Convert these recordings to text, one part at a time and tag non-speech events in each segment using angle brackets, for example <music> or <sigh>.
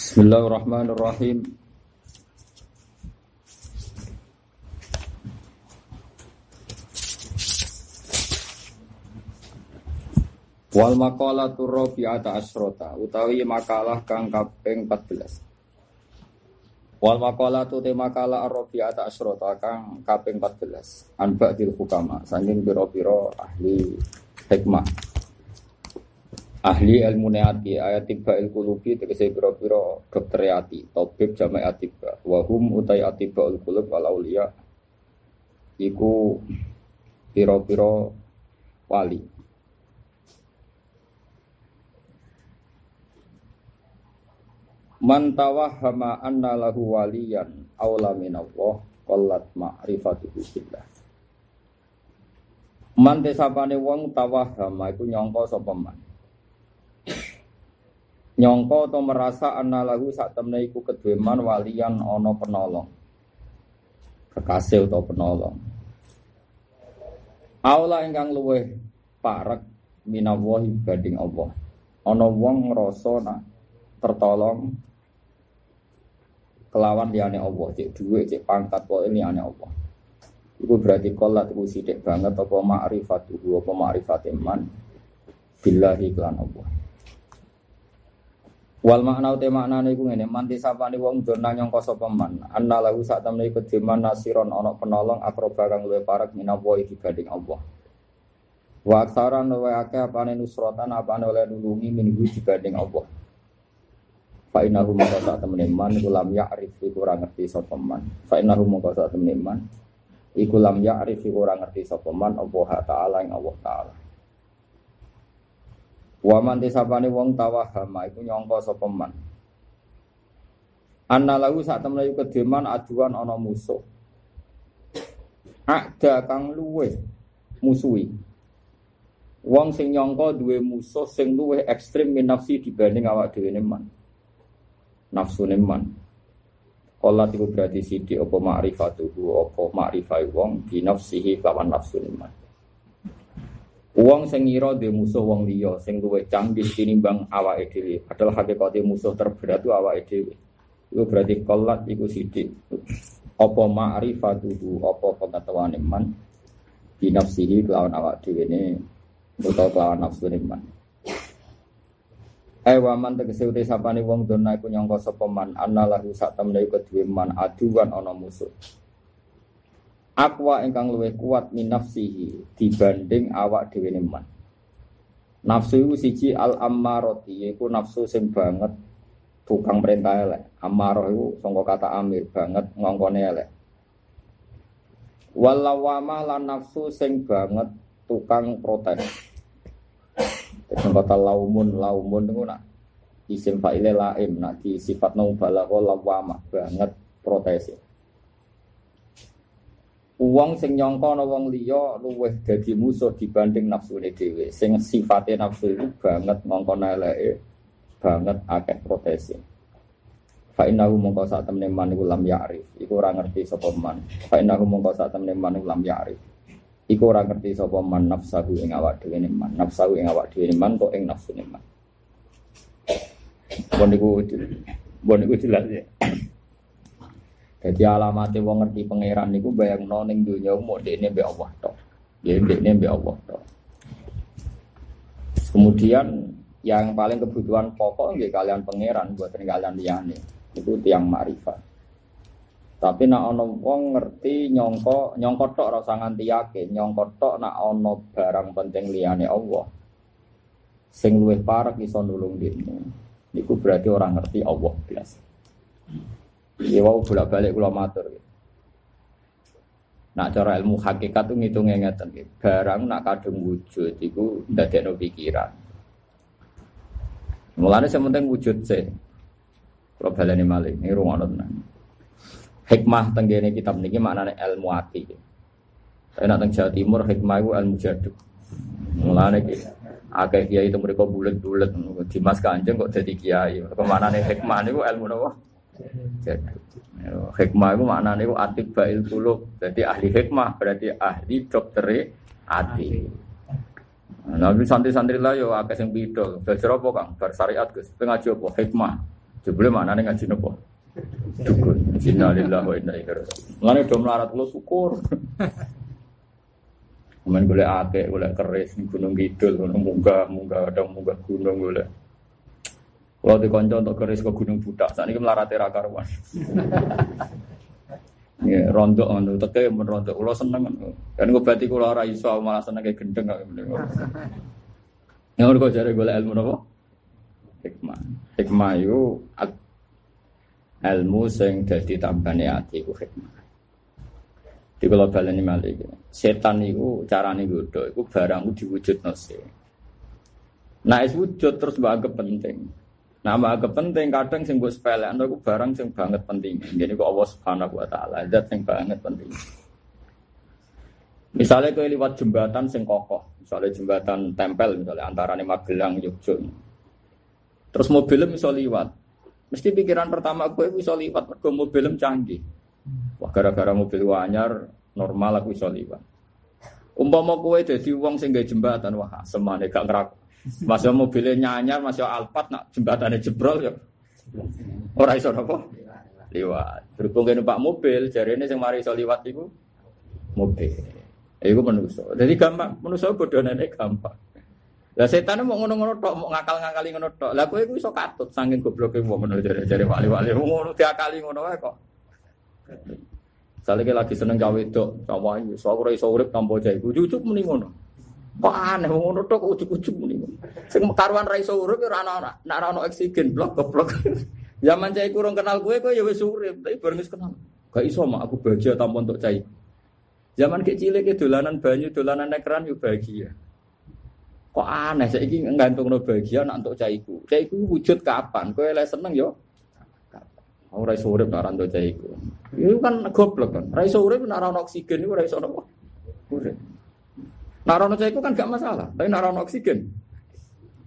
Bismillahirrahmanirrahim. Wal makalah turo bi'ata asrota utawi makalah kang kaping 14. Wal makalah tu te makalah arrobi'ata asrota kang kaping 14. Anba dil hukama sanging biro-biro ahli hikmah. Ahli ilmu neati ayat tiba il kulubi tegese biro-biro dokter ati tobib jamai atiba wahum utai atiba il kulub wal aulia iku biro-biro wali Man tawahhama anna lahu waliyan aula minallah qallat ma'rifatuhu billah. Man desapane wong tawahhama iku nyangka sapa. Nyangka atau merasa anna lahu sak temne iku kedue man waliyan ana penolong. Kekasih atau penolong. Aula ingkang luweh parek minallahi bading Allah. Ana wong ngrasa nak tertolong kelawan liane Allah, cek duit, cek pangkat ini liane Allah. Iku berarti kolat iku sidik banget apa ma'rifatuhu apa ma'rifat iman billahi kelan Allah. Wal makna uti maknane iku ngene, man disapane wong dona nyangka sapa man, anna lahu sak temne nasiron ana penolong akroba kang luwih parek minawa iki dibanding Allah. Wa aksaran luwih akeh apane nusratan apane oleh nulungi minggu dibanding Allah. Fa innahu mongko sak temene man iku lam ya'rif iku ora ngerti sapa man. Fa innahu mongko sak temene man iku lam ya'rif iku ora ngerti sapa man Allah taala ing Allah taala. Wa man tisapane wong tawahama iku nyangka sapa man. Anna lahu sak temene iku kedeman aduan ana musuh. Ada kang luwe musuhi. Wong sing nyangka duwe musuh sing luwe ekstrim min nafsi dibanding awak dhewe man nafsu neman. Kolat itu berarti sidi opo ma'rifatuhu opo ma'rifai wong di nafsihi kawan nafsu neman. Wong sing ngira dhe musuh wong liya sing luwih canggih tinimbang awake dhewe. Padahal hakikate musuh terberat itu awake dhewe. Itu berarti kolat iku sidik. Apa ma'rifatuhu apa pengetahuan iman di nafsihi kelawan awak dhewe ne utawa kelawan nafsu iman. Eh waman tegese uti sapane wong dona iku nyangka sapa man anna lahu sak temne kedue man aduan ana musuh. Akwa ingkang luwih kuat min nafsihi dibanding awak dhewe man. Nafsu iku siji al ammarati iku nafsu sing banget tukang perintah elek. Ammarah iku sangka kata amir banget ngongkone elek. Walawama lan nafsu sing banget tukang protes. Sing kata laumun laumun itu nak isim fa'ile laim nak di sifat balago lawama banget protes. Uang sing nyongko ana wong liya luweh dadi musuh dibanding nafsu dhewe. Sing sifatnya nafsu itu banget ngongkon eleke, banget akeh protes. Fa innahu mongko sak temne man iku ya'rif. Iku ora ngerti sapa man. Fa innahu mongko sak temne man iku ya'rif. Iku ora ngerti sapa man nafsahu ing awak dhewe man, nafsahu ing awak dhewe man kok ing nafsu man. Bon niku bon niku jelas ya. Jadi alamatnya wong ngerti pangeran niku bayangno ning donya mau dekne mbek Allah tok. Ya dekne mbek Allah tok. Kemudian yang paling kebutuhan pokok nggih kalian pangeran buat kalian liyane. Itu tiang marifat. Tapi nak ono wong ngerti nyongko nyongko tok rasa nganti yakin nyongko tok nak ono barang penting liyane Allah. Sing luwih parek iso nulung dene. Niku berarti orang ngerti Allah biasa. Ya wau bolak-balik kula matur. Nak cara ilmu hakikat itu ngitungnya ngeten Barang nak kadung wujud iku ndadekno pikiran. Mulane sementing wujud sih. Kalau baleni malih, ini rumah tenan hikmah tenggene kitab niki maknane ilmu ati. Tapi nak teng Jawa Timur hikmah itu ilmu jaduk. Mulane ki akeh kiai itu mereka bulet-bulet Dimas Kanjeng kok jadi kiai. Kemanane hikmah niku ilmu napa? Jaduk. Hikmah itu maknane itu atib bail kulub. Jadi ahli hikmah berarti ahli dokteri ati. Nabi santri-santri lah yo akeh sing pidol. Belajar apa Kang? Bar syariat Gus. Pengaji apa? Hikmah. Jebule maknane ngaji nopo? Dukun. Innalillahi wa inna ilaihi raji'un. Mulane do melarat kula syukur. <laughs> Kemudian boleh akeh, boleh keris Gunung Kidul, munggah, munggah, ada munggah gunung boleh. Kalau di konco untuk keris ke Gunung Budak, saat ini melarat era karuan. Ya, rontok ngono, teke men rontok. Kula seneng. Kan berarti kula ora iso malah seneng kayak gendeng kok. Ya kok jare golek ilmu napa? Hikmah. Hikmah itu ilmu sing dadi tambane ati ku hikmah. Di kalau baleni malih setan itu carane godho iku barang diwujudno sih. Nah, es wujud terus mbak penting. Nah, mbak penting kadang sing gue sepele, itu barang sing banget penting. Jadi kok Allah Subhanahu Wa Taala, zat sing banget penting. Misalnya kau lewat jembatan sing kokoh, misalnya jembatan tempel, misalnya antara nih Magelang, Yogyakarta. Terus mobilnya bisa lewat, mesti pikiran pertama gue bisa lewat, mergo mobilnya canggih. Wah gara-gara mobil wanyar normal aku bisa lewat. Umpama kowe dadi wong sing gawe jembatan, wah semane gak ngerak. Masih mobilnya nyanyar, masih Alphard nak jembatannya jebrol ya. Ora iso apa? Liwat. Berhubung kene Pak mobil, jarene sing mari iso liwat iku mobil. Iku manusa. Jadi gampang, manusa bodhone gampang. Lah setan mau ngono-ngono tok, mau ngakal-ngakali ngono tok. Lah kowe iku iso katut saking gobloke wong ngono jare-jare wali-wali. Ngono diakali ngono wae kok. Misalnya lagi seneng cawe dok, cawe itu, so aku iso urip tanpa jahit, ujuk muni ngono. Kok aneh ngono tok ujuk-ujuk muni. Sing karuan ra iso urip ora ana nak ora ana oksigen blok goblok. <laughs> Zaman cai kurang kenal gue, gue ya wis urip, tapi bareng kenal. Gak iso mak aku bahagia tanpa untuk cai. Zaman kecil ke dolanan banyu, dolanan ekran yo bahagia. Kok aneh saiki ngantungno bahagia nak untuk caiku. Caiku wujud kapan? Kowe lek seneng yo Ora iso urip nek ora ndok iku. Iku kan goblok kan. Ora iso urip nek ora oksigen iku ora iso napa? Urip. Ora iku kan gak masalah, tapi ora oksigen.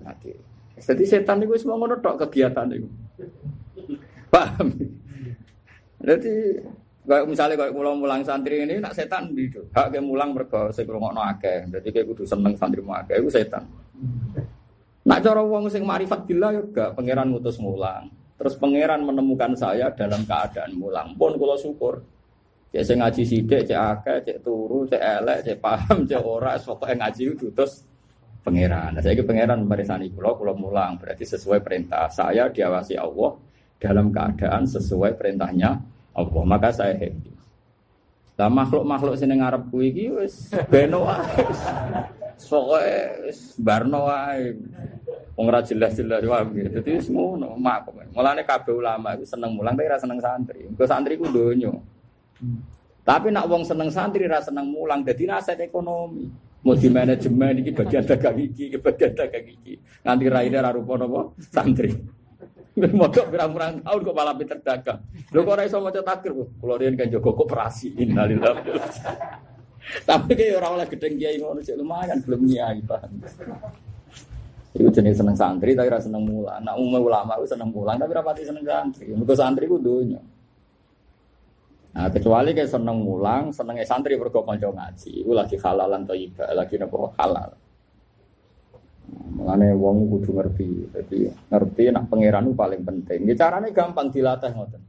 Mati. Jadi setan itu semua ngono kegiatan itu. Paham? Jadi kayak misalnya kayak mulang-mulang santri ini nak setan gitu. Hak kayak mulang mergo sing ngrungokno akeh. Jadi kayak kudu seneng santri mu akeh iku setan. Nak cara wong sing marifat billah yo gak pangeran ngutus mulang. Terus pangeran menemukan saya dalam keadaan mulang. Pun kalau syukur. Cek saya ngaji sidik, cek akeh, cek turu, cek elek, cek paham, <laughs> cek ora, yang ngaji itu terus pangeran. Nah, saya ke pangeran merisani pulau, pulau mulang. Berarti sesuai perintah saya diawasi Allah dalam keadaan sesuai perintahnya Allah. Maka saya happy. Lah makhluk-makhluk sini ngarep kuwi iki wis beno wae. Pokoke wis barno wae. Wong ora jelas-jelas wae gitu. Dadi wis ngono, mak. Mulane ulama iku seneng mulang tapi ora seneng santri. Engko santri ku donya. Tapi nak wong seneng santri ora seneng mulang dadi nasihat ekonomi. Mau di manajemen iki bagian dagang iki, bagian dagang iki. Nganti raine ora rupa napa santri. Modok pirang-pirang tahun kok malah pinter dagang. Lho kok ora iso maca takir kok. Kulo riyen kan jaga koperasi. Innalillahi. Tapi kayak orang oleh gedeng kiai ngono sih lumayan belum kiai paham. Iku jenis seneng santri tapi rasa seneng mulang. Nah umum ulama itu seneng mulang tapi rapati seneng santri. Mergo santri ku dunya. Nah kecuali kayak seneng mulang, seneng santri berkok kanca ngaji. Iku lagi halalan iba, lagi nopo halal. Mengenai wong kudu ngerti. Jadi ngerti nak pangeran itu paling penting. Ini caranya gampang dilatih ngoten.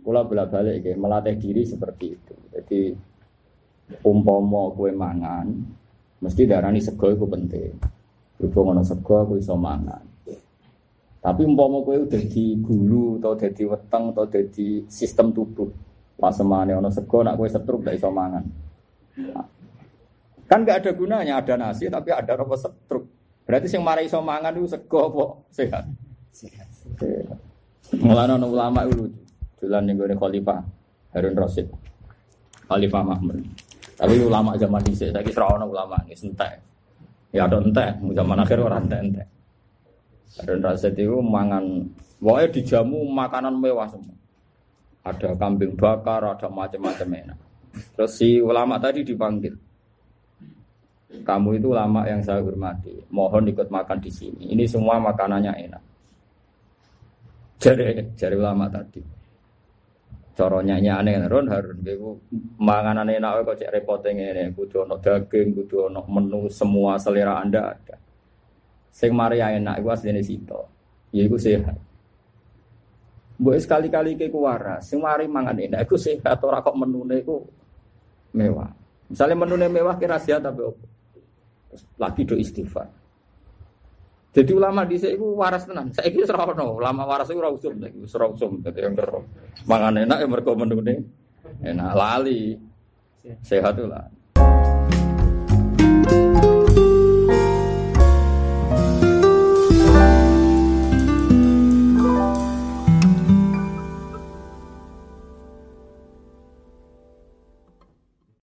Kula bolak balik ya, melatih diri seperti itu. Jadi umpama kue mangan, mesti darani sego itu penting. Berhubung ana sego aku iso mangan. Tapi umpama kue udah di gulu atau di weteng atau udah di sistem tubuh. Pas semane ana sego nak kue setruk gak iso mangan. Kan gak ada gunanya ada nasi tapi ada rokok setruk. Berarti sing marai iso mangan itu sego apa sehat? Sehat. Mulane ana ulama itu jalan ning gone khalifah Harun Rasid. Khalifah Mahmud. Tapi ulama zaman dhisik saiki ora ana ulama wis entek. Ya ada entek, zaman akhir ora entek-entek. Harun Rasid itu mangan Pokoknya dijamu makanan mewah semua. Ada kambing bakar, ada macam-macam enak. Terus si ulama tadi dipanggil. Kamu itu lama yang saya hormati. Mohon ikut makan di sini. Ini semua makanannya enak. Jari, jari ulama tadi. Coronya aneh Ron Harun gue manganan enak kok cek repotnya ini kudu ono daging, kudu ono menu semua selera Anda ada. Sing Maria enak iku asline sito. Ya iku sehat. Mbok sekali-kali ke ku waras, sing mari mangan enak iku sehat ora kok menune iku mewah. Misalnya menune mewah kira sehat tapi opo? Lagi do istighfar. Jadi ulama di sini waras tenan. Saya kira serah no. Ulama waras itu rausum, usum. Jadi yang terus mangan enak yang mereka menune enak lali sehat lah.